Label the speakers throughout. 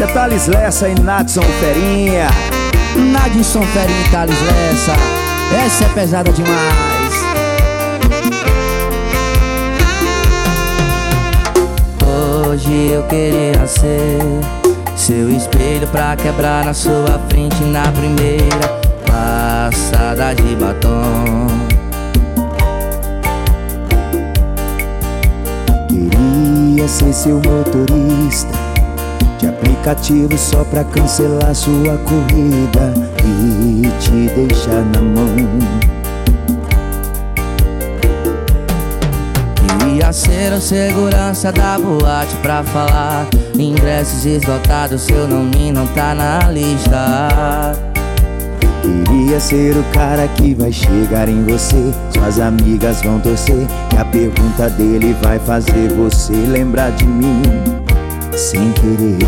Speaker 1: É Thales Lessa e Nadson Ferinha.
Speaker 2: Nadson Ferinha e Thales Lessa. Essa é pesada demais. Hoje eu queria ser seu espelho pra quebrar na sua frente na primeira passada de batom.
Speaker 1: Queria ser seu motorista aplicativo só pra cancelar sua corrida e te deixar na mão.
Speaker 2: Queria ser o segurança da boate pra falar. Ingressos esgotados, seu nome não tá na lista.
Speaker 1: Queria ser o cara que vai chegar em você. Suas amigas vão torcer E a pergunta dele vai fazer você lembrar de mim Sem querer.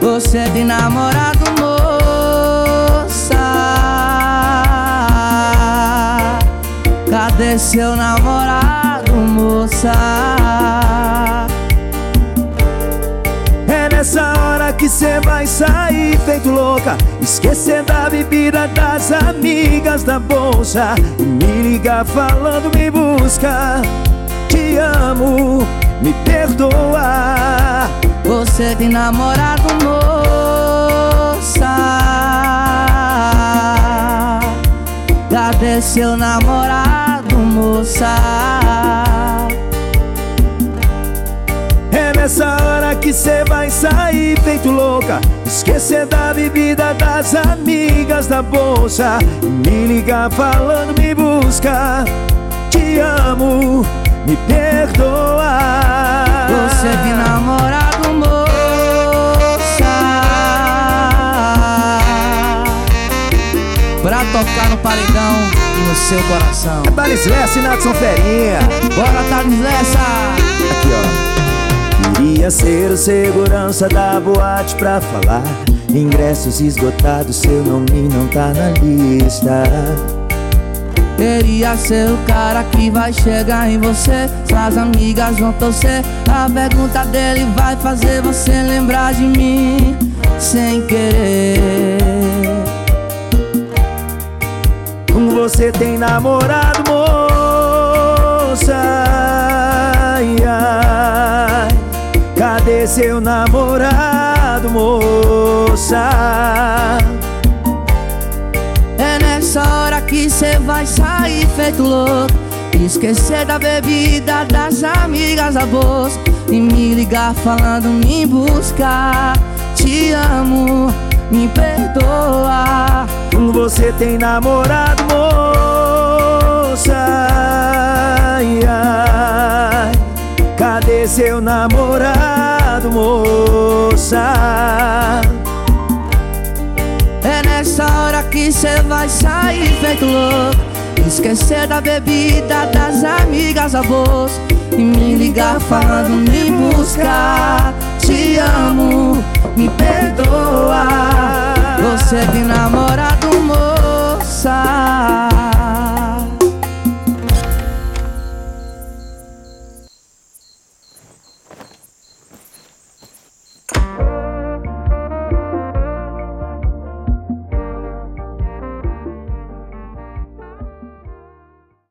Speaker 2: Você tem namorado, moça. Cadê seu namorado, moça?
Speaker 1: É nessa hora que cê vai sair feito louca. Esquecendo a bebida das amigas da bolsa. E me ligar falando me busca me perdoa.
Speaker 2: Você tem namorado, moça. Cadê seu namorado, moça?
Speaker 1: É nessa hora que cê vai sair feito louca. Esquecer da bebida das amigas da bolsa. Me ligar falando me busca. Te amo, me perdoa.
Speaker 2: Você tem namorado, moça. Pra tocar no paredão e no seu coração.
Speaker 1: Thales Lessa e Natson Ferinha.
Speaker 2: Bora, Thales Lessa!
Speaker 1: Aqui ó. Queria ser o segurança da boate pra falar. Ingressos esgotados, seu nome não tá na lista
Speaker 2: Queria ser o cara que vai chegar em você Suas amigas vão torcer A pergunta dele vai fazer você lembrar de mim Sem querer
Speaker 1: Você tem namorado, moça ai, ai. Cadê seu namorado, moça?
Speaker 2: É nessa que cê vai sair feito louco Esquecer da bebida, das amigas da bolsa E me ligar falando me buscar Te amo, me perdoa
Speaker 1: Você tem namorado, moça ai, ai. Cadê seu namorado, moça?
Speaker 2: Nessa hora que cê vai sair feito louco. Esquecer da bebida, das amigas bolsa E me ligar falando me buscar Te amo,